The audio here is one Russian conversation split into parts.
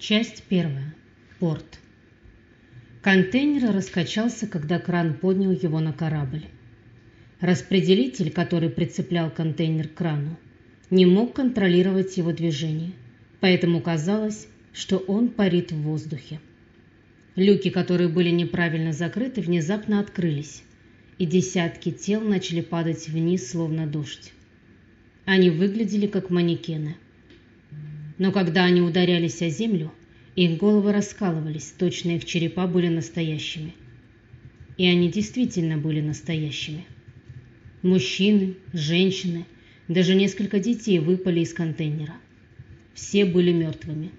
Часть первая. Порт. Контейнер раскачался, когда кран поднял его на корабль. Распределитель, который прицеплял контейнер к крану, не мог контролировать его движение, поэтому казалось, что он парит в воздухе. Люки, которые были неправильно закрыты, внезапно открылись, и десятки тел начали падать вниз, словно дождь. Они выглядели как манекены. Но когда они ударялись о землю, их головы раскалывались, точно их черепа были настоящими. И они действительно были настоящими. Мужчины, женщины, даже несколько детей выпали из контейнера. Все были мертвыми.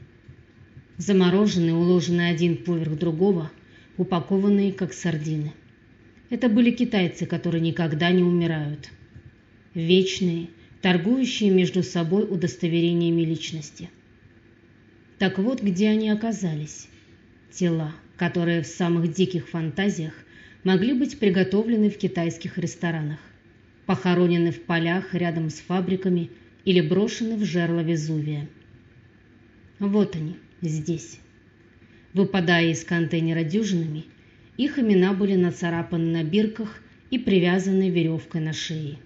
Замороженные, уложенные один поверх другого, упакованные как сардины. Это были китайцы, которые никогда не умирают. Вечные, торгующие между собой удостоверениями личности – так вот, где они оказались. Тела, которые в самых диких фантазиях могли быть приготовлены в китайских ресторанах, похоронены в полях рядом с фабриками или брошены в жерло Везувия. Вот они, здесь. Выпадая из контейнера дюжинами, их имена были нацарапаны на бирках и привязаны веревкой на шее.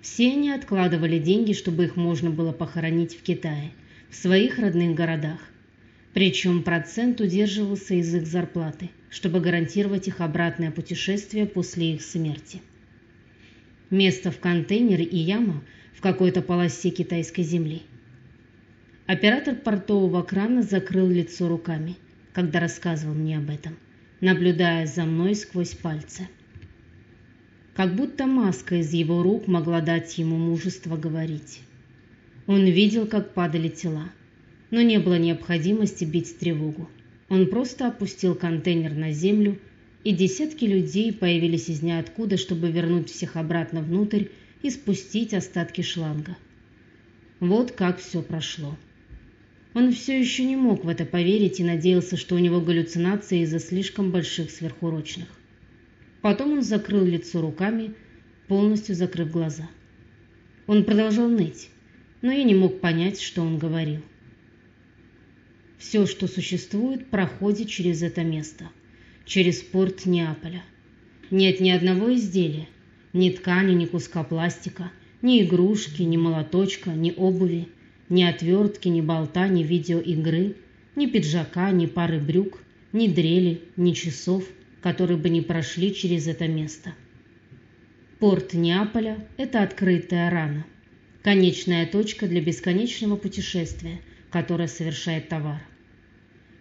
Все они откладывали деньги, чтобы их можно было похоронить в Китае – в своих родных городах. Причем процент удерживался из их зарплаты, чтобы гарантировать их обратное путешествие после их смерти. Место в контейнере и яма в какой-то полосе китайской земли. Оператор портового крана закрыл лицо руками, когда рассказывал мне об этом, наблюдая за мной сквозь пальцы. Как будто маска из его рук могла дать ему мужество говорить. Он видел, как падали тела, но не было необходимости бить тревогу. Он просто опустил контейнер на землю, и десятки людей появились из ниоткуда, чтобы вернуть всех обратно внутрь и спустить остатки шланга. Вот как все прошло. Он все еще не мог в это поверить и надеялся, что у него галлюцинации из-за слишком больших сверхурочных. Потом он закрыл лицо руками, полностью закрыв глаза. Он продолжал ныть, но я не мог понять, что он говорил. Все, что существует, проходит через это место, через порт Неаполя. Нет ни одного изделия, ни ткани, ни куска пластика, ни игрушки, ни молоточка, ни обуви, ни отвертки, ни болта, ни видеоигры, ни пиджака, ни пары брюк, ни дрели, ни часов, которые бы не прошли через это место. Порт Неаполя – это открытая рана – конечная точка для бесконечного путешествия, которое совершает товар.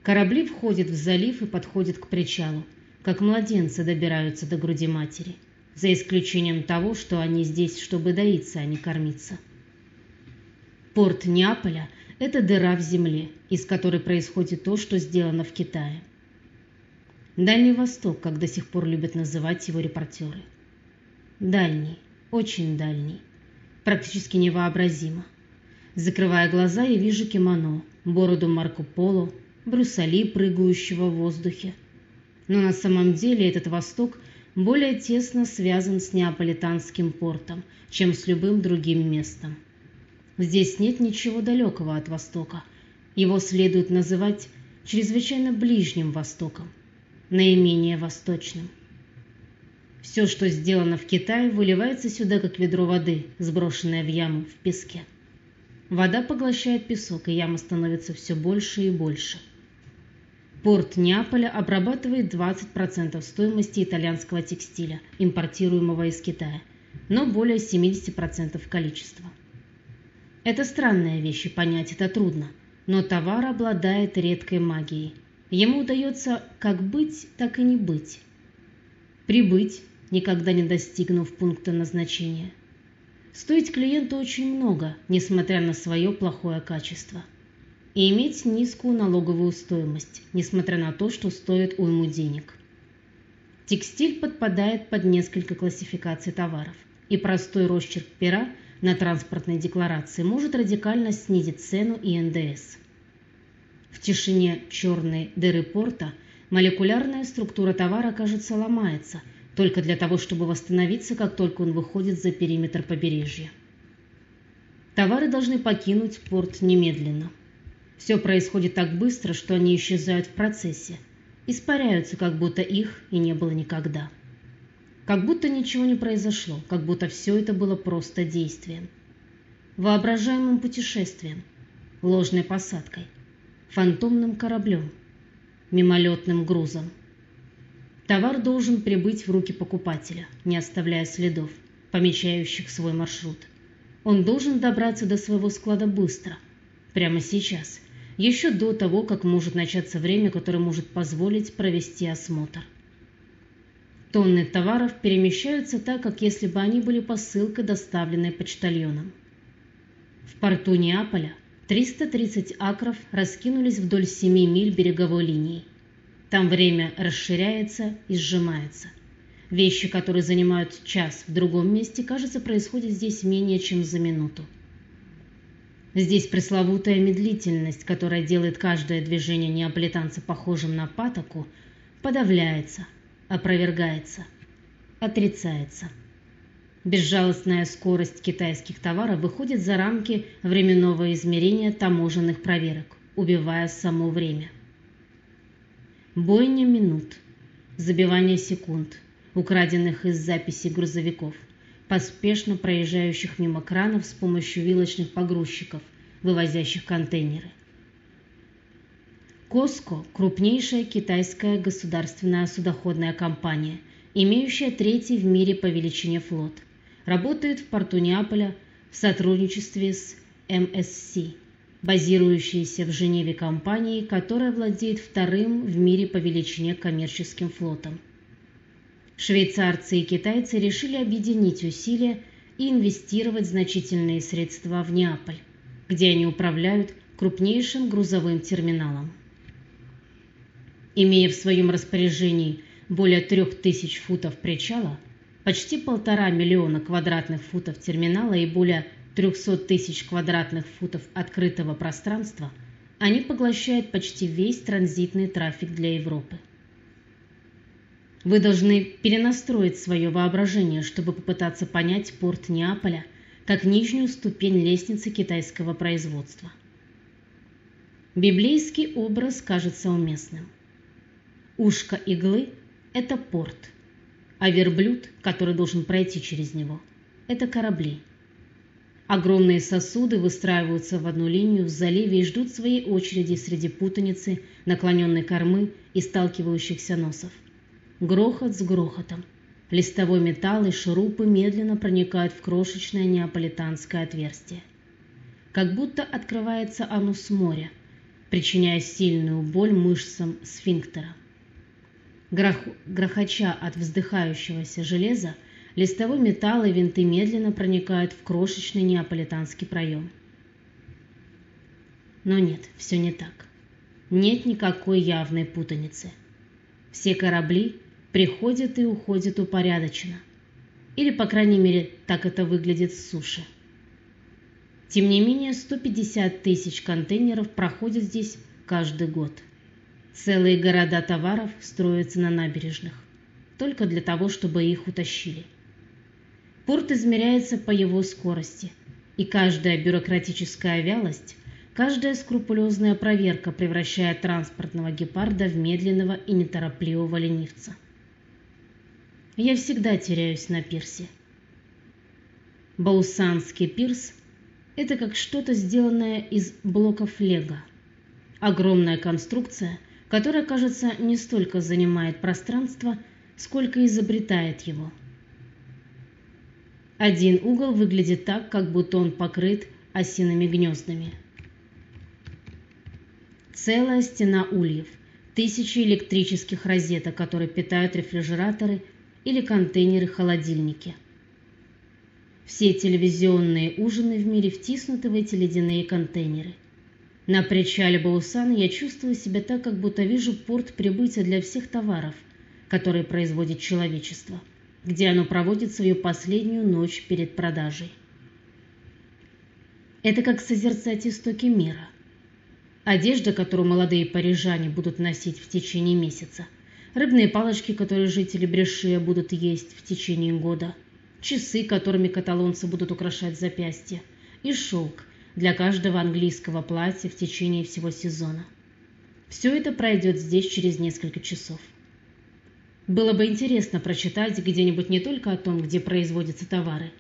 Корабли входят в залив и подходят к причалу, как младенцы добираются до груди матери, за исключением того, что они здесь, чтобы доиться, а не кормиться. Порт Неаполя – это дыра в земле, из которой происходит то, что сделано в Китае. Дальний Восток, как до сих пор любят называть его репортеры. Дальний, очень дальний практически невообразимо. Закрывая глаза, я вижу кимоно, бороду Марко Поло, Брюсали, прыгающего в воздухе. Но на самом деле этот Восток более тесно связан с неаполитанским портом, чем с любым другим местом. Здесь нет ничего далекого от Востока. Его следует называть чрезвычайно ближним Востоком, наименее восточным. Все, что сделано в Китае, выливается сюда, как ведро воды, сброшенное в яму в песке. Вода поглощает песок, и яма становится все больше и больше. Порт Неаполя обрабатывает 20% стоимости итальянского текстиля, импортируемого из Китая, но более 70% количества. Это странная вещь, и понять это трудно, но товар обладает редкой магией. Ему удается как быть, так и не быть. Прибыть, никогда не достигнув пункта назначения. Стоить клиенту очень много, несмотря на свое плохое качество. И иметь низкую налоговую стоимость, несмотря на то, что стоит уйму денег. Текстиль подпадает под несколько классификаций товаров, и простой росчерк пера на транспортной декларации может радикально снизить цену и НДС. В тишине черной дыры порта молекулярная структура товара, кажется, ломается – только для того, чтобы восстановиться, как только он выходит за периметр побережья. Товары должны покинуть порт немедленно. Все происходит так быстро, что они исчезают в процессе, испаряются, как будто их и не было никогда. Как будто ничего не произошло, как будто все это было просто действием. Воображаемым путешествием, ложной посадкой, фантомным кораблем, мимолетным грузом. Товар должен прибыть в руки покупателя, не оставляя следов, помечающих свой маршрут. Он должен добраться до своего склада быстро, прямо сейчас, еще до того, как может начаться время, которое может позволить провести осмотр. Тонны товаров перемещаются так, как если бы они были посылкой, доставленной почтальоном. В порту Неаполя 330 акров раскинулись вдоль 7 миль береговой линии. Там время расширяется и сжимается. Вещи, которые занимают час в другом месте, кажется, происходят здесь менее чем за минуту. Здесь пресловутая медлительность, которая делает каждое движение неаполитанца похожим на патоку, подавляется, опровергается, отрицается. Безжалостная скорость китайских товаров выходит за рамки временного измерения таможенных проверок, убивая само время. Бойня минут, забивание секунд, украденных из записей грузовиков, поспешно проезжающих мимо кранов с помощью вилочных погрузчиков, вывозящих контейнеры. Коско – крупнейшая китайская государственная судоходная компания, имеющая третий в мире по величине флот. Работает в порту Неаполя в сотрудничестве с МСС, базирующейся в Женеве компанией, которая владеет вторым в мире по величине коммерческим флотом. Швейцарцы и китайцы решили объединить усилия и инвестировать значительные средства в Неаполь, где они управляют крупнейшим грузовым терминалом. Имея в своем распоряжении более трех тысяч футов причала, почти полтора миллиона квадратных футов терминала и более 300 тысяч квадратных футов открытого пространства, они поглощают почти весь транзитный трафик для Европы. Вы должны перенастроить свое воображение, чтобы попытаться понять порт Неаполя как нижнюю ступень лестницы китайского производства. Библейский образ кажется уместным. Ушко иглы – это порт, а верблюд, который должен пройти через него – это корабли. Огромные сосуды выстраиваются в одну линию в заливе и ждут своей очереди среди путаницы, наклоненной кормы и сталкивающихся носов. Грохот с грохотом. Листовой металл и шурупы медленно проникают в крошечное неаполитанское отверстие. Как будто открывается оно с моря, причиняя сильную боль мышцам сфинктера. Грох... Грохоча от вздыхающегося железа, листовой металл и винты медленно проникают в крошечный неаполитанский проем. Но нет, все не так. Нет никакой явной путаницы. Все корабли приходят и уходят упорядоченно. Или, по крайней мере, так это выглядит с суши. Тем не менее, 150 тысяч контейнеров проходят здесь каждый год. Целые города товаров строятся на набережных, только для того, чтобы их утащили. Порт измеряется по его скорости, и каждая бюрократическая вялость, каждая скрупулезная проверка превращает транспортного гепарда в медленного и неторопливого ленивца. Я всегда теряюсь на пирсе. Баусанский пирс – это как что-то сделанное из блоков лего. Огромная конструкция, которая, кажется, не столько занимает пространство, сколько изобретает его. Один угол выглядит так, как будто он покрыт осиными гнездами. Целая стена ульев, тысячи электрических розеток, которые питают рефрижераторы или контейнеры-холодильники. Все телевизионные ужины в мире втиснуты в эти ледяные контейнеры – на причале Баусана я чувствую себя так, как будто вижу порт прибытия для всех товаров, которые производит человечество, где оно проводит свою последнюю ночь перед продажей. Это как созерцать истоки мира. Одежда, которую молодые парижане будут носить в течение месяца, рыбные палочки, которые жители Брешия будут есть в течение года, часы, которыми каталонцы будут украшать запястья, и шелк, для каждого английского платья в течение всего сезона. Все это пройдет здесь через несколько часов. Было бы интересно прочитать где-нибудь не только о том, где производятся товары,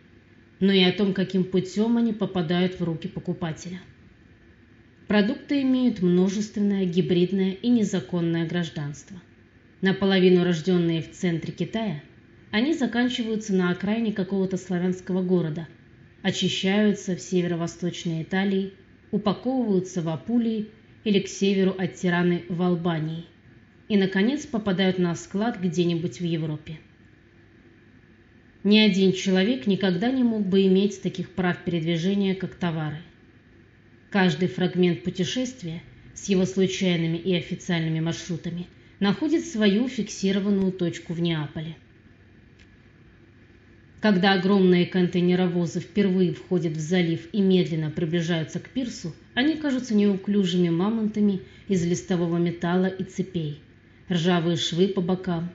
но и о том, каким путем они попадают в руки покупателя. Продукты имеют множественное гибридное и незаконное гражданство. Наполовину рожденные в центре Китая, они заканчиваются на окраине какого-то славянского города, очищаются в северо-восточной Италии, упаковываются в Апулии или к северу от Тираны в Албании и, наконец, попадают на склад где-нибудь в Европе. Ни один человек никогда не мог бы иметь таких прав передвижения, как товары. Каждый фрагмент путешествия с его случайными и официальными маршрутами находит свою фиксированную точку в Неаполе. Когда огромные контейнеровозы впервые входят в залив и медленно приближаются к пирсу, они кажутся неуклюжими мамонтами из листового металла и цепей, ржавые швы по бокам,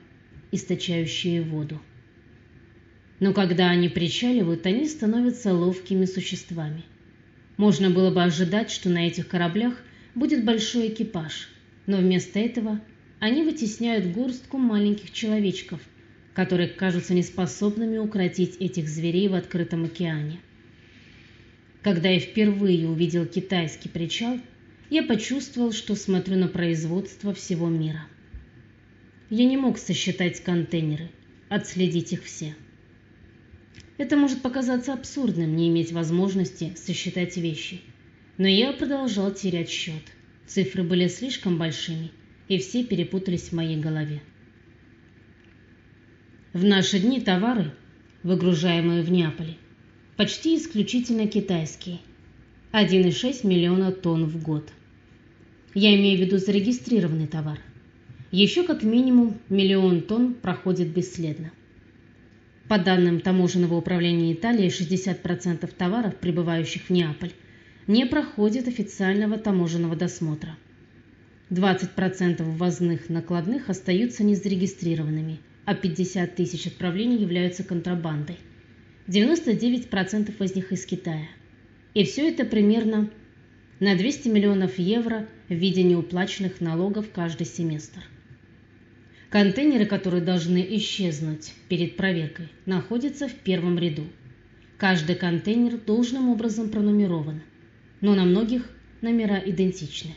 источающие воду. Но когда они причаливают, они становятся ловкими существами. Можно было бы ожидать, что на этих кораблях будет большой экипаж, но вместо этого они вытесняют горстку маленьких человечков, которые кажутся неспособными укротить этих зверей в открытом океане. Когда я впервые увидел китайский причал, я почувствовал, что смотрю на производство всего мира. Я не мог сосчитать контейнеры, отследить их все. Это может показаться абсурдным не иметь возможности сосчитать вещи, но я продолжал терять счет. Цифры были слишком большими, и все перепутались в моей голове. В наши дни товары, выгружаемые в Неаполе, почти исключительно китайские. 1,6 миллиона тонн в год. Я имею в виду зарегистрированный товар. Еще как минимум миллион тонн проходит бесследно. По данным таможенного управления Италии, 60% товаров, прибывающих в Неаполь, не проходят официального таможенного досмотра. 20% ввозных накладных остаются незарегистрированными, а 50 тысяч отправлений являются контрабандой. 99% из них из Китая. И все это примерно на 200 миллионов евро в виде неуплаченных налогов каждый семестр. Контейнеры, которые должны исчезнуть перед проверкой, находятся в первом ряду. Каждый контейнер должным образом пронумерован, но на многих номера идентичны.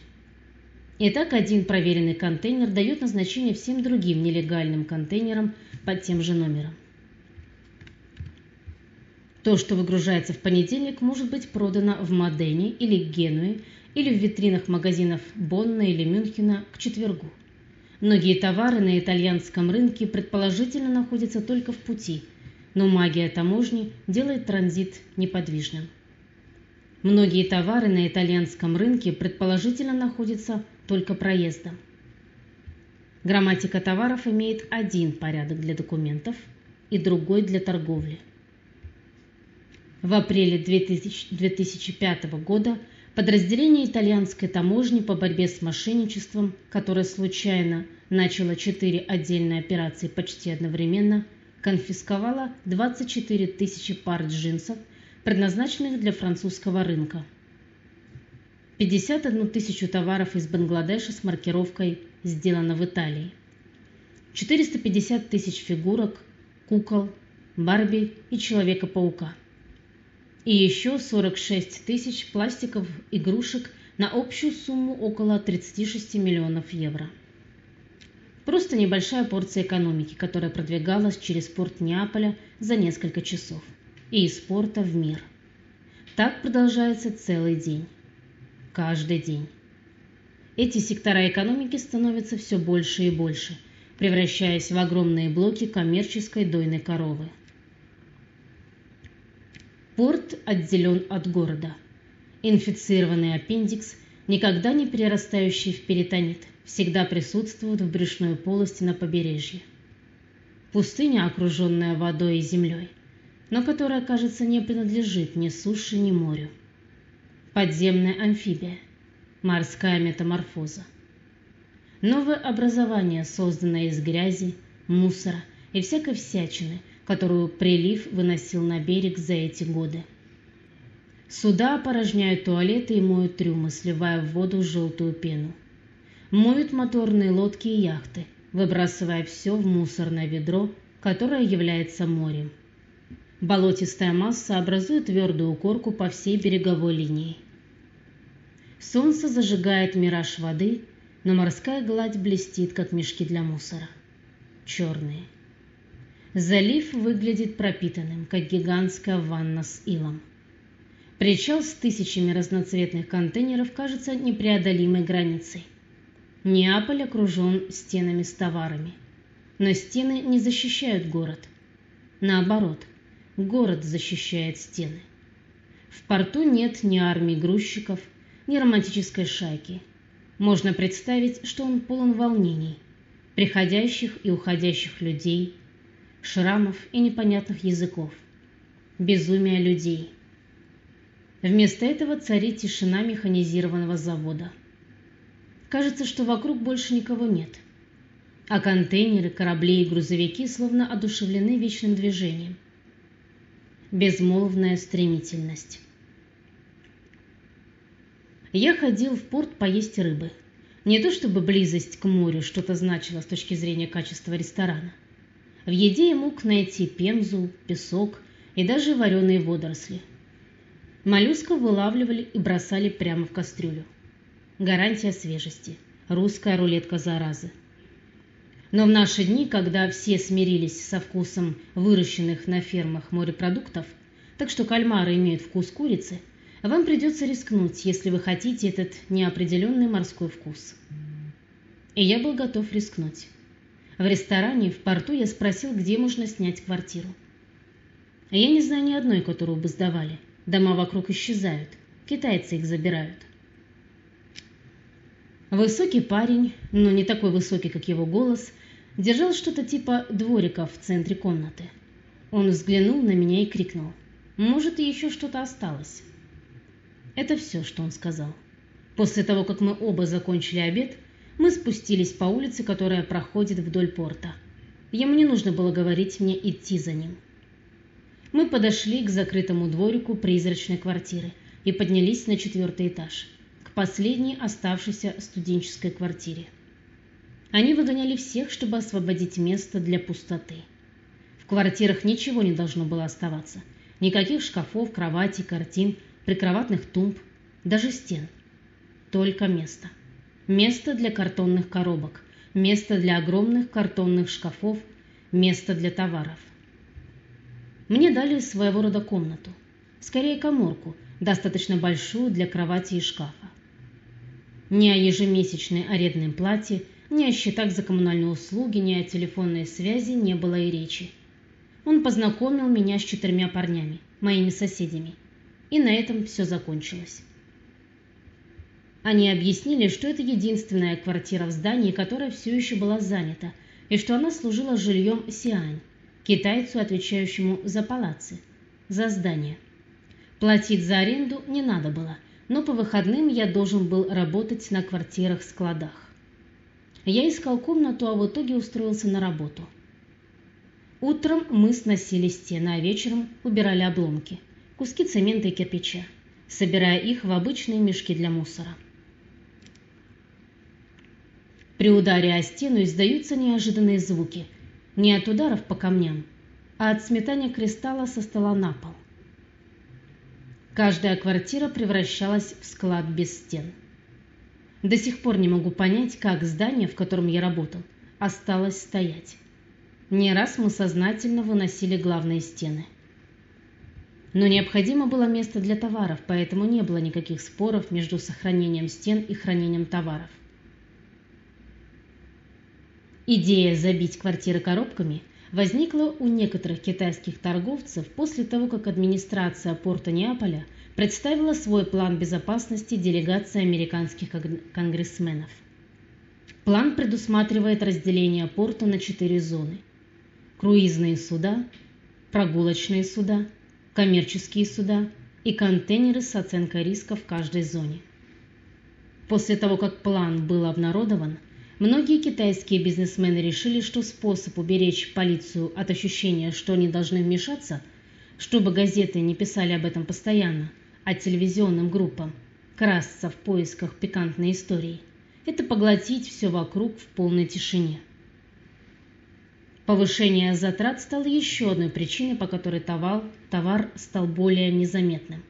Итак, один проверенный контейнер дает назначение всем другим нелегальным контейнерам под тем же номером. То, что выгружается в понедельник, может быть продано в Модене или Генуе или в витринах магазинов Бонна или Мюнхена к четвергу. Многие товары на итальянском рынке предположительно находятся только в пути, но магия таможни делает транзит неподвижным. Многие товары на итальянском рынке предположительно находятся только проездом. Грамматика товаров имеет один порядок для документов и другой для торговли. В апреле 2005 года Подразделение итальянской таможни по борьбе с мошенничеством, которое случайно начало четыре отдельные операции почти одновременно, конфисковало 24 тысячи пар джинсов, предназначенных для французского рынка. 51 тысячу товаров из Бангладеша с маркировкой «Сделано в Италии». 450 тысяч фигурок, кукол, Барби и Человека-паука – и еще 46 тысяч пластиковых игрушек на общую сумму около 36 миллионов евро. Просто небольшая порция экономики, которая продвигалась через порт Неаполя за несколько часов. И из порта в мир. Так продолжается целый день. Каждый день. Эти сектора экономики становятся все больше и больше, превращаясь в огромные блоки коммерческой дойной коровы. Порт отделен от города. Инфицированный аппендикс, никогда не перерастающий в перитонит, всегда присутствует в брюшной полости на побережье. Пустыня, окруженная водой и землей, но которая, кажется, не принадлежит ни суше, ни морю. Подземная амфибия, морская метаморфоза. Новое образование, созданное из грязи, мусора и всякой всячины – которую прилив выносил на берег за эти годы. Суда опорожняют туалеты и моют трюмы, сливая в воду желтую пену. Моют моторные лодки и яхты, выбрасывая все в мусорное ведро, которое является морем. Болотистая масса образует твердую корку по всей береговой линии. Солнце зажигает мираж воды, но морская гладь блестит, как мешки для мусора. Черные. Залив выглядит пропитанным, как гигантская ванна с илом. Причал с тысячами разноцветных контейнеров кажется непреодолимой границей. Неаполь окружен стенами с товарами. Но стены не защищают город. Наоборот, город защищает стены. В порту нет ни армии грузчиков, ни романтической шайки. Можно представить, что он полон волнений, приходящих и уходящих людей, шрамов и непонятных языков, безумия людей – Вместо этого царит тишина механизированного завода. Кажется, что вокруг больше никого нет. А контейнеры, корабли и грузовики словно одушевлены вечным движением. Безмолвная стремительность. Я ходил в порт поесть рыбы. Не то чтобы близость к морю что-то значила с точки зрения качества ресторана. В еде я мог найти пемзу, песок и даже вареные водоросли – Моллюсков вылавливали и бросали прямо в кастрюлю. Гарантия свежести. Русская рулетка заразы. Но в наши дни, когда все смирились со вкусом выращенных на фермах морепродуктов, так что кальмары имеют вкус курицы, вам придется рискнуть, если вы хотите этот неопределенный морской вкус. И я был готов рискнуть. В ресторане в порту я спросил, где можно снять квартиру. Я не знаю ни одной, которую бы сдавали. Дома вокруг исчезают. Китайцы их забирают. Высокий парень, но не такой высокий, как его голос, держал что-то типа дворика в центре комнаты. Он взглянул на меня и крикнул. «Может, еще что-то осталось?» Это все, что он сказал. После того, как мы оба закончили обед, мы спустились по улице, которая проходит вдоль порта. Ему не нужно было говорить мне идти за ним. Мы подошли к закрытому дворику призрачной квартиры и поднялись на четвертый этаж, к последней оставшейся студенческой квартире. Они выгоняли всех, чтобы освободить место для пустоты. В квартирах ничего не должно было оставаться. Никаких шкафов, кроватей, картин, прикроватных тумб, даже стен. Только место. Место для картонных коробок, место для огромных картонных шкафов, место для товаров – мне дали своего рода комнату, скорее коморку, достаточно большую для кровати и шкафа. Ни о ежемесячной арендной плате, ни о счетах за коммунальные услуги, ни о телефонной связи не было и речи. Он познакомил меня с четырьмя парнями, моими соседями, и на этом все закончилось. Они объяснили, что это единственная квартира в здании, которая все еще была занята, и что она служила жильем Сиань, китайцу, отвечающему за палацы, за здание. Платить за аренду не надо было, но по выходным я должен был работать на квартирах-складах. Я искал комнату, а в итоге устроился на работу. Утром мы сносили стены, а вечером убирали обломки, куски цемента и кирпича, собирая их в обычные мешки для мусора. При ударе о стену издаются неожиданные звуки – не от ударов по камням, а от сметания кристалла со стола на пол. Каждая квартира превращалась в склад без стен. До сих пор не могу понять, как здание, в котором я работал, осталось стоять. Не раз мы сознательно выносили главные стены. Но необходимо было место для товаров, поэтому не было никаких споров между сохранением стен и хранением товаров. Идея забить квартиры коробками возникла у некоторых китайских торговцев после того, как администрация порта Неаполя представила свой план безопасности делегации американских конгрессменов. План предусматривает разделение порта на четыре зоны. Круизные суда, прогулочные суда, коммерческие суда и контейнеры с оценкой риска в каждой зоне. После того, как план был обнародован, Многие китайские бизнесмены решили, что способ уберечь полицию от ощущения, что они должны вмешаться, чтобы газеты не писали об этом постоянно, а телевизионным группам красться в поисках пикантной истории – это поглотить все вокруг в полной тишине. Повышение затрат стало еще одной причиной, по которой товар, товар стал более незаметным.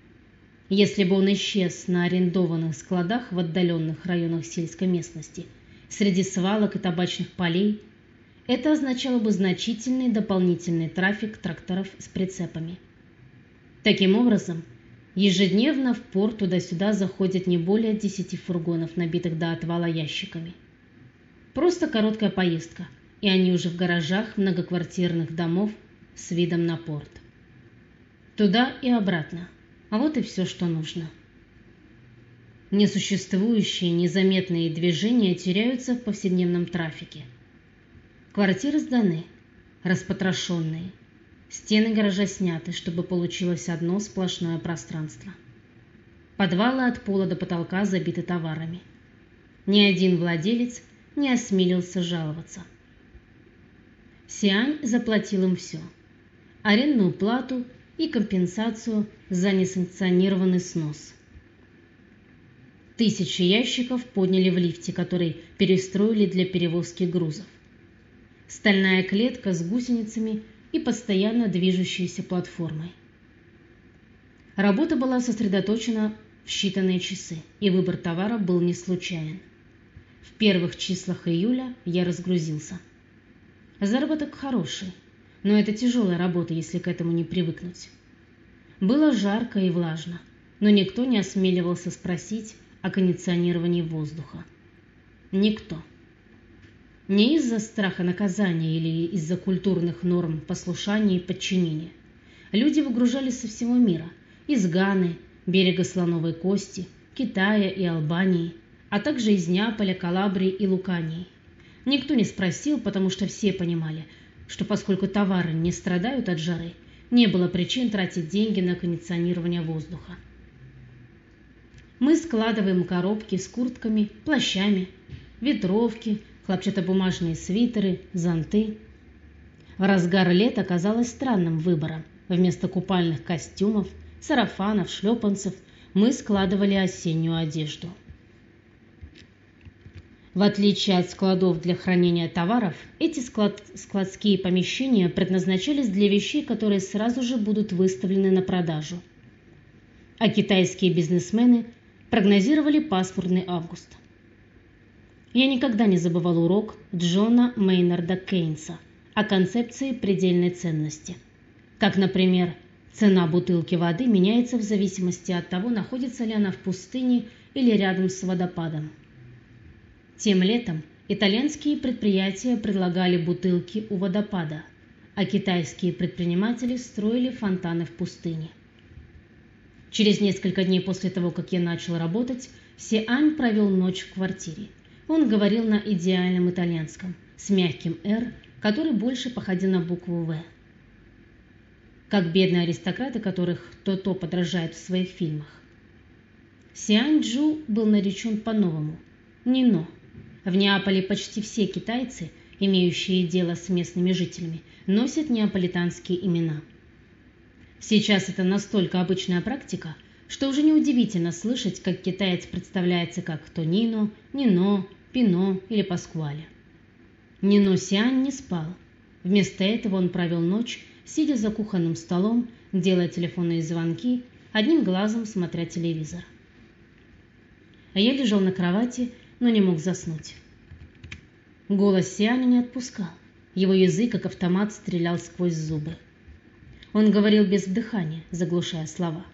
Если бы он исчез на арендованных складах в отдаленных районах сельской местности, среди свалок и табачных полей, это означало бы значительный дополнительный трафик тракторов с прицепами. Таким образом, ежедневно в порт туда-сюда заходят не более 10 фургонов, набитых до отвала ящиками. Просто короткая поездка – и они уже в гаражах многоквартирных домов с видом на порт. Туда и обратно. А вот и все, что нужно. Несуществующие незаметные движения теряются в повседневном трафике. Квартиры сданы, распотрошенные. Стены гаража сняты, чтобы получилось одно сплошное пространство. Подвалы от пола до потолка забиты товарами. Ни один владелец не осмелился жаловаться. Сиань заплатил им все. Арендную плату и компенсацию за несанкционированный снос. Тысячи ящиков подняли в лифте, который перестроили для перевозки грузов. Стальная клетка с гусеницами и постоянно движущейся платформой. Работа была сосредоточена в считанные часы, и выбор товара был не случайен. В первых числах июля я разгрузился. Заработок хороший, но это тяжелая работа, если к этому не привыкнуть. Было жарко и влажно, но никто не осмеливался спросить о кондиционировании воздуха. Никто. Не из-за страха наказания или из-за культурных норм послушания и подчинения. Люди выгружались со всего мира, из Ганы, берега Слоновой Кости, Китая и Албании, а также из Неаполя, Калабрии и Лукании. Никто не спросил, потому что все понимали, что поскольку товары не страдают от жары, не было причин тратить деньги на кондиционирование воздуха. Мы складываем коробки с куртками, плащами, ветровки, хлопчатобумажные свитеры, зонты. В разгар лета казалось странным выбором. Вместо купальных костюмов, сарафанов, шлепанцев мы складывали осеннюю одежду. В отличие от складов для хранения товаров, эти склад складские помещения предназначались для вещей, которые сразу же будут выставлены на продажу. А китайские бизнесмены прогнозировали пасмурный август. Я никогда не забывал урок Джона Мейнарда Кейнса о концепции предельной ценности. Как, например, цена бутылки воды меняется в зависимости от того, находится ли она в пустыне или рядом с водопадом. Тем летом итальянские предприятия предлагали бутылки у водопада, а китайские предприниматели строили фонтаны в пустыне. Через несколько дней после того, как я начал работать, Сиань провел ночь в квартире. Он говорил на идеальном итальянском, с мягким «р», который больше походил на букву «В». Как бедные аристократы, которых то-то подражают в своих фильмах. Сиань Джу был наречен по-новому – Нино – в Неаполе почти все китайцы, имеющие дело с местными жителями, носят неаполитанские имена. Сейчас это настолько обычная практика, что уже неудивительно слышать, как китаец представляется как Тонино, Нино, Пино или Паскуале. Нино Сиань не спал. Вместо этого он провел ночь, сидя за кухонным столом, делая телефонные звонки, одним глазом смотря телевизор. А я лежал на кровати но не мог заснуть. Голос Сианя не отпускал. Его язык, как автомат, стрелял сквозь зубы. Он говорил без дыхания, заглушая слова.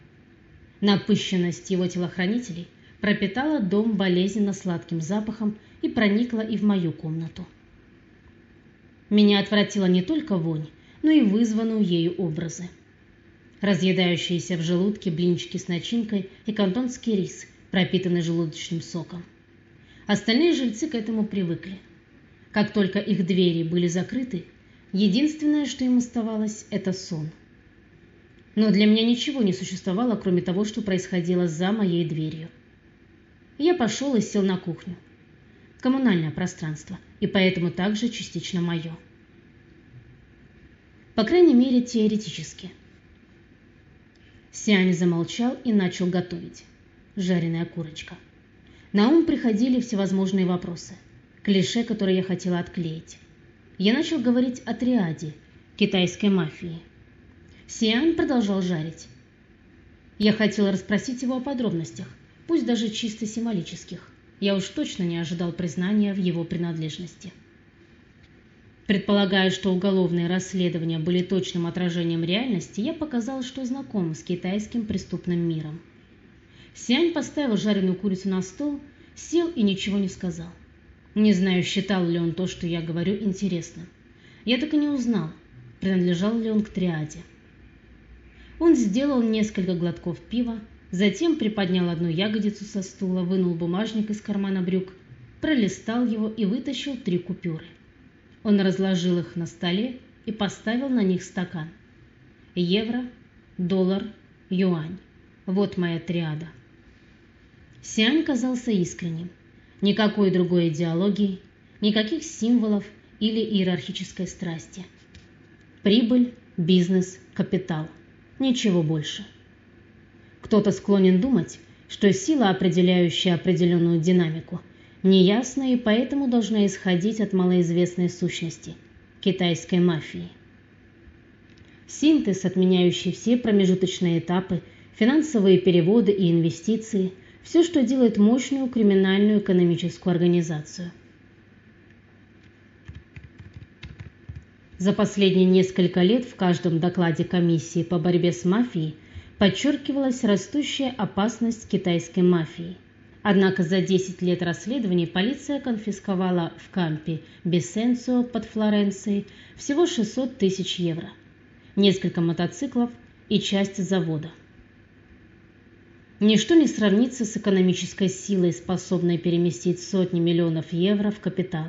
Напыщенность его телохранителей пропитала дом болезненно сладким запахом и проникла и в мою комнату. Меня отвратила не только вонь, но и вызванную ею образы. Разъедающиеся в желудке блинчики с начинкой и кантонский рис, пропитанный желудочным соком. Остальные жильцы к этому привыкли. Как только их двери были закрыты, единственное, что им оставалось, это сон. Но для меня ничего не существовало, кроме того, что происходило за моей дверью. Я пошел и сел на кухню. Коммунальное пространство, и поэтому также частично мое. По крайней мере, теоретически. Сиань замолчал и начал готовить. Жареная курочка. На ум приходили всевозможные вопросы. Клише, которые я хотела отклеить. Я начал говорить о триаде, китайской мафии. Сиань продолжал жарить. Я хотела расспросить его о подробностях, пусть даже чисто символических. Я уж точно не ожидал признания в его принадлежности. Предполагая, что уголовные расследования были точным отражением реальности, я показал, что знаком с китайским преступным миром. Сиань поставил жареную курицу на стол, сел и ничего не сказал. Не знаю, считал ли он то, что я говорю, интересным. Я так и не узнал, принадлежал ли он к триаде. Он сделал несколько глотков пива, затем приподнял одну ягодицу со стула, вынул бумажник из кармана брюк, пролистал его и вытащил три купюры. Он разложил их на столе и поставил на них стакан. Евро, доллар, юань. Вот моя триада. Сиань казался искренним. Никакой другой идеологии, никаких символов или иерархической страсти. Прибыль, бизнес, капитал. Ничего больше. Кто-то склонен думать, что сила, определяющая определенную динамику – неясна и поэтому должна исходить от малоизвестной сущности – китайской мафии. Синтез, отменяющий все промежуточные этапы, финансовые переводы и инвестиции – все, что делает мощную криминальную экономическую организацию. За последние несколько лет в каждом докладе комиссии по борьбе с мафией подчеркивалась растущая опасность китайской мафии – Однако за 10 лет расследований полиция конфисковала в кампе Бессенцио под Флоренцией всего 600 тысяч евро, несколько мотоциклов и часть завода. Ничто не сравнится с экономической силой, способной переместить сотни миллионов евро в капитал,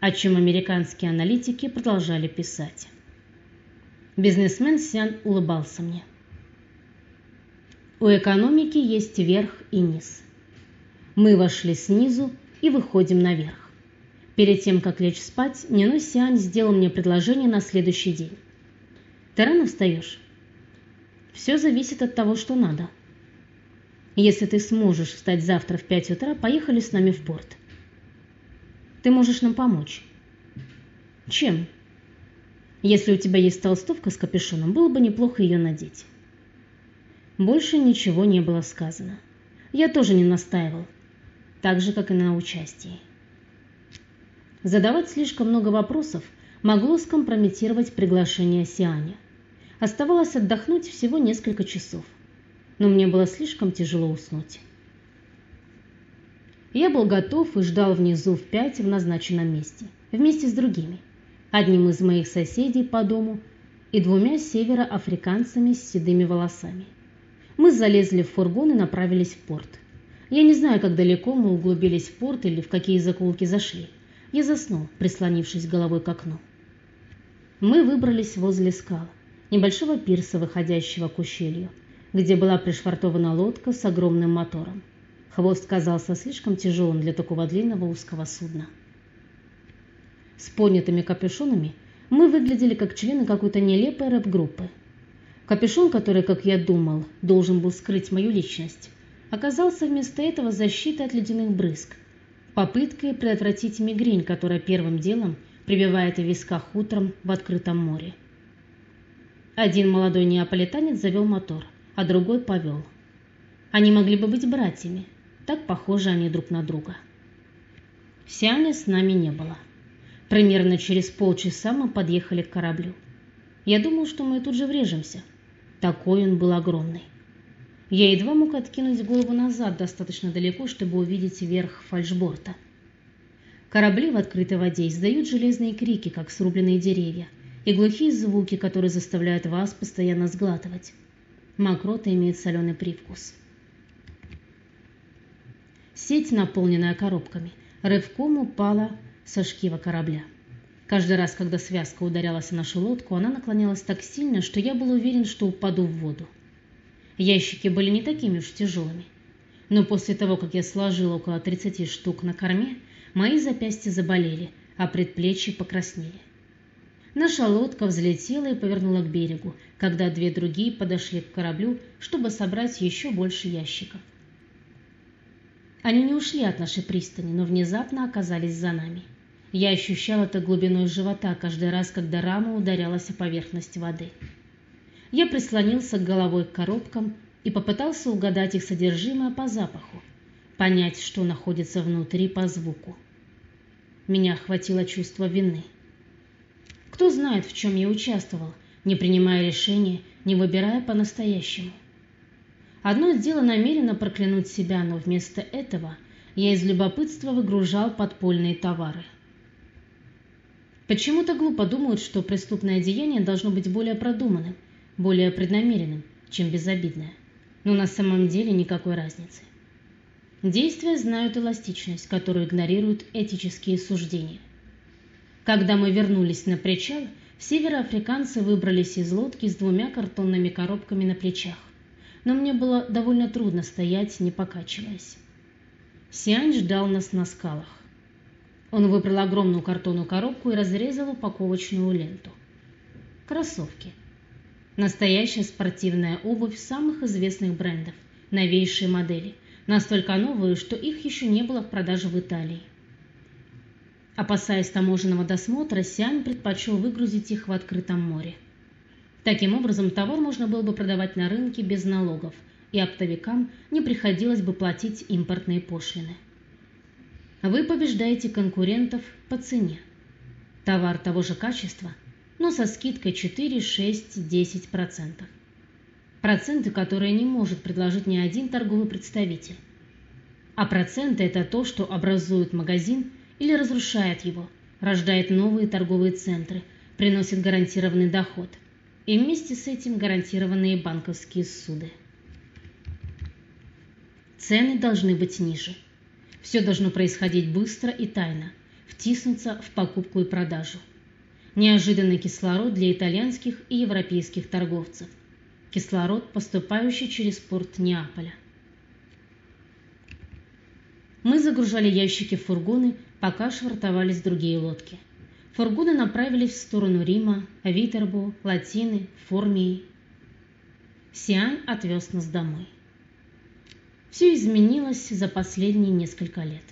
о чем американские аналитики продолжали писать. Бизнесмен Сян улыбался мне. У экономики есть верх и низ – мы вошли снизу и выходим наверх. Перед тем, как лечь спать, Нино Сиань сделал мне предложение на следующий день. «Ты рано встаешь?» «Все зависит от того, что надо. Если ты сможешь встать завтра в пять утра, поехали с нами в порт. Ты можешь нам помочь». «Чем?» «Если у тебя есть толстовка с капюшоном, было бы неплохо ее надеть». Больше ничего не было сказано. Я тоже не настаивал так же, как и на участии. Задавать слишком много вопросов могло скомпрометировать приглашение Сианя. Оставалось отдохнуть всего несколько часов, но мне было слишком тяжело уснуть. Я был готов и ждал внизу в пять в назначенном месте, вместе с другими, одним из моих соседей по дому и двумя североафриканцами с седыми волосами. Мы залезли в фургон и направились в порт – я не знаю, как далеко мы углубились в порт или в какие закоулки зашли. Я заснул, прислонившись головой к окну. Мы выбрались возле скал, небольшого пирса, выходящего к ущелью, где была пришвартована лодка с огромным мотором. Хвост казался слишком тяжелым для такого длинного узкого судна. С поднятыми капюшонами мы выглядели как члены какой-то нелепой рэп-группы. Капюшон, который, как я думал, должен был скрыть мою личность, оказался вместо этого защитой от ледяных брызг, попыткой предотвратить мигрень, которая первым делом прибивает в висках утром в открытом море. Один молодой неаполитанец завел мотор, а другой повел. Они могли бы быть братьями, так похожи они друг на друга. Сианя с нами не было. Примерно через полчаса мы подъехали к кораблю. Я думал, что мы тут же врежемся. Такой он был огромный. Я едва мог откинуть голову назад достаточно далеко, чтобы увидеть верх фальшборта. Корабли в открытой воде издают железные крики, как срубленные деревья, и глухие звуки, которые заставляют вас постоянно сглатывать. Мокрота имеет соленый привкус. Сеть, наполненная коробками, рывком упала со шкива корабля. Каждый раз, когда связка ударялась о нашу лодку, она наклонялась так сильно, что я был уверен, что упаду в воду. Ящики были не такими уж тяжелыми. Но после того, как я сложил около 30 штук на корме, мои запястья заболели, а предплечья покраснели. Наша лодка взлетела и повернула к берегу, когда две другие подошли к кораблю, чтобы собрать еще больше ящиков. Они не ушли от нашей пристани, но внезапно оказались за нами. Я ощущал это глубиной живота каждый раз, когда рама ударялась о поверхность воды. Я прислонился головой к коробкам и попытался угадать их содержимое по запаху, понять, что находится внутри по звуку. Меня охватило чувство вины. Кто знает, в чем я участвовал, не принимая решения, не выбирая по-настоящему. Одно дело намеренно проклянуть себя, но вместо этого я из любопытства выгружал подпольные товары. Почему-то глупо думают, что преступное деяние должно быть более продуманным, более преднамеренным, чем безобидное. Но на самом деле никакой разницы. Действия знают эластичность, которую игнорируют этические суждения. Когда мы вернулись на причал, североафриканцы выбрались из лодки с двумя картонными коробками на плечах. Но мне было довольно трудно стоять, не покачиваясь. Сиань ждал нас на скалах. Он выбрал огромную картонную коробку и разрезал упаковочную ленту. Кроссовки. Настоящая спортивная обувь самых известных брендов, новейшие модели, настолько новые, что их еще не было в продаже в Италии. Опасаясь таможенного досмотра, Сиань предпочел выгрузить их в открытом море. Таким образом, товар можно было бы продавать на рынке без налогов, и оптовикам не приходилось бы платить импортные пошлины. Вы побеждаете конкурентов по цене. Товар того же качества, но со скидкой 4, 6, 10%. Проценты, которые не может предложить ни один торговый представитель. А проценты – это то, что образует магазин или разрушает его, рождает новые торговые центры, приносит гарантированный доход и вместе с этим гарантированные банковские суды. Цены должны быть ниже. Все должно происходить быстро и тайно, втиснуться в покупку и продажу. Неожиданный кислород для итальянских и европейских торговцев. Кислород, поступающий через порт Неаполя. Мы загружали ящики в фургоны пока швартовались другие лодки. Фургоны направились в сторону Рима, Витербо, Латины, Формии. Сиань отвез нас домой. Все изменилось за последние несколько лет.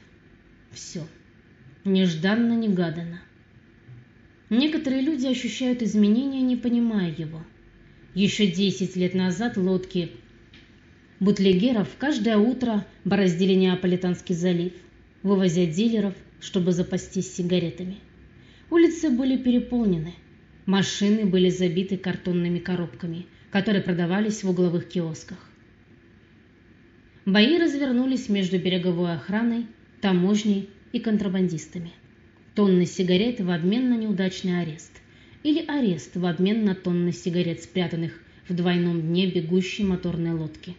Все. Нежданно-негаданно. Некоторые люди ощущают изменения, не понимая его. Еще 10 лет назад лодки бутлегеров каждое утро бороздили Неаполитанский залив, вывозя дилеров чтобы запастись сигаретами. Улицы были переполнены. Машины были забиты картонными коробками, которые продавались в угловых киосках. Бои развернулись между береговой охраной, таможней и контрабандистами. Тонны сигарет в обмен на неудачный арест. Или арест в обмен на тонны сигарет, спрятанных в двойном дне бегущей моторной лодки.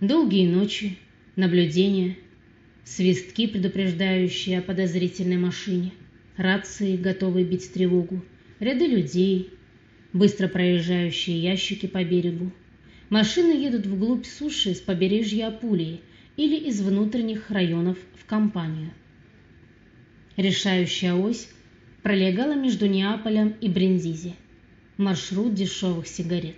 Долгие ночи, наблюдения – свистки, предупреждающие о подозрительной машине, рации, готовые бить тревогу, ряды людей, быстро проезжающие ящики по берегу. Машины едут вглубь суши с побережья Апулии или из внутренних районов в компанию. Решающая ось пролегала между Неаполем и Бриндизи. Маршрут дешевых сигарет.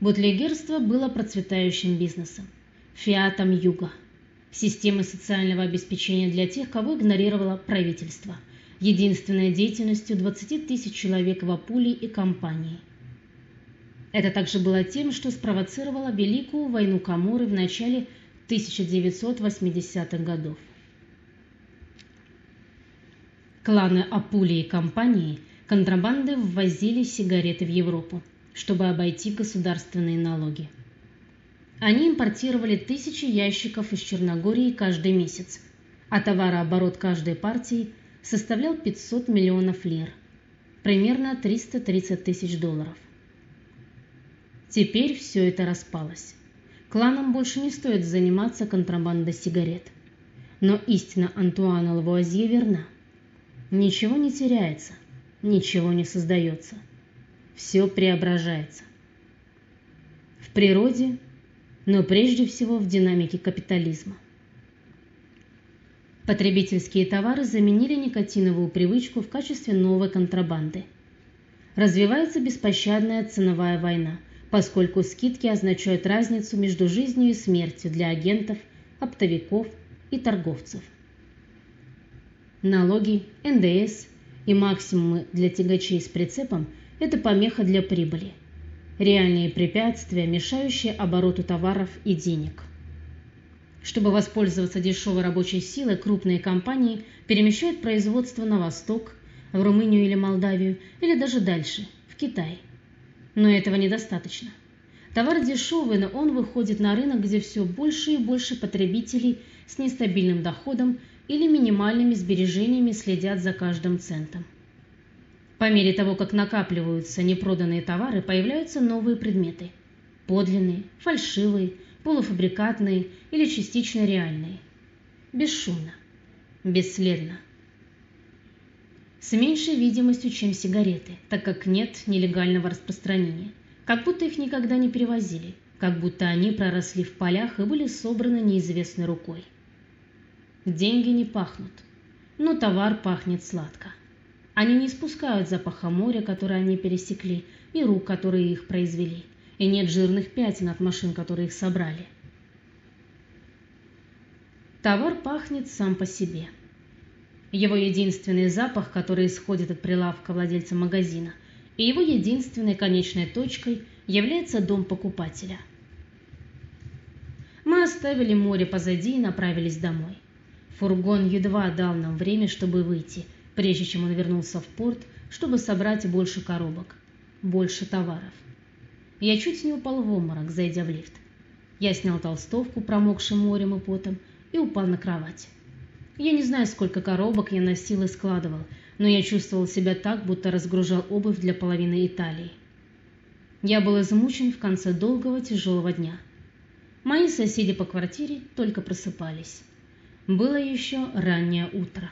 Бутлегерство было процветающим бизнесом. Фиатом Юга – системы социального обеспечения для тех, кого игнорировало правительство, единственной деятельностью 20 тысяч человек в Апулии и компании. Это также было тем, что спровоцировало Великую войну Каморы в начале 1980-х годов. Кланы Апулии и компании контрабандой ввозили сигареты в Европу, чтобы обойти государственные налоги. Они импортировали тысячи ящиков из Черногории каждый месяц, а товарооборот каждой партии составлял 500 миллионов лир, примерно 330 тысяч долларов. Теперь все это распалось. Кланам больше не стоит заниматься контрабандой сигарет. Но истина Антуана Лавуазье верна. Ничего не теряется, ничего не создается. Все преображается. В природе но прежде всего в динамике капитализма. Потребительские товары заменили никотиновую привычку в качестве новой контрабанды. Развивается беспощадная ценовая война, поскольку скидки означают разницу между жизнью и смертью для агентов, оптовиков и торговцев. Налоги, НДС и максимумы для тягачей с прицепом – это помеха для прибыли. Реальные препятствия, мешающие обороту товаров и денег. Чтобы воспользоваться дешевой рабочей силой, крупные компании перемещают производство на восток, в Румынию или Молдавию, или даже дальше, в Китай. Но этого недостаточно. Товар дешевый, но он выходит на рынок, где все больше и больше потребителей с нестабильным доходом или минимальными сбережениями следят за каждым центом. По мере того, как накапливаются непроданные товары, появляются новые предметы – подлинные, фальшивые, полуфабрикатные или частично реальные. Бесшумно, бесследно. С меньшей видимостью, чем сигареты, так как нет нелегального распространения. Как будто их никогда не перевозили, как будто они проросли в полях и были собраны неизвестной рукой. Деньги не пахнут, но товар пахнет сладко. Они не испускают запаха моря, которое они пересекли, и рук, которые их произвели и нет жирных пятен от машин, которые их собрали. Товар пахнет сам по себе. Его единственный запах, который исходит от прилавка владельца магазина, и его единственной конечной точкой является дом покупателя. Мы оставили море позади и направились домой. Фургон едва дал нам время, чтобы выйти, прежде чем он вернулся в порт, чтобы собрать больше коробок, больше товаров. Я чуть не упал в обморок, зайдя в лифт. Я снял толстовку, промокшим морем и потом, и упал на кровать. Я не знаю, сколько коробок я носил и складывал, но я чувствовал себя так, будто разгружал обувь для половины Италии. Я был измучен в конце долгого тяжелого дня. Мои соседи по квартире только просыпались. Было еще раннее утро.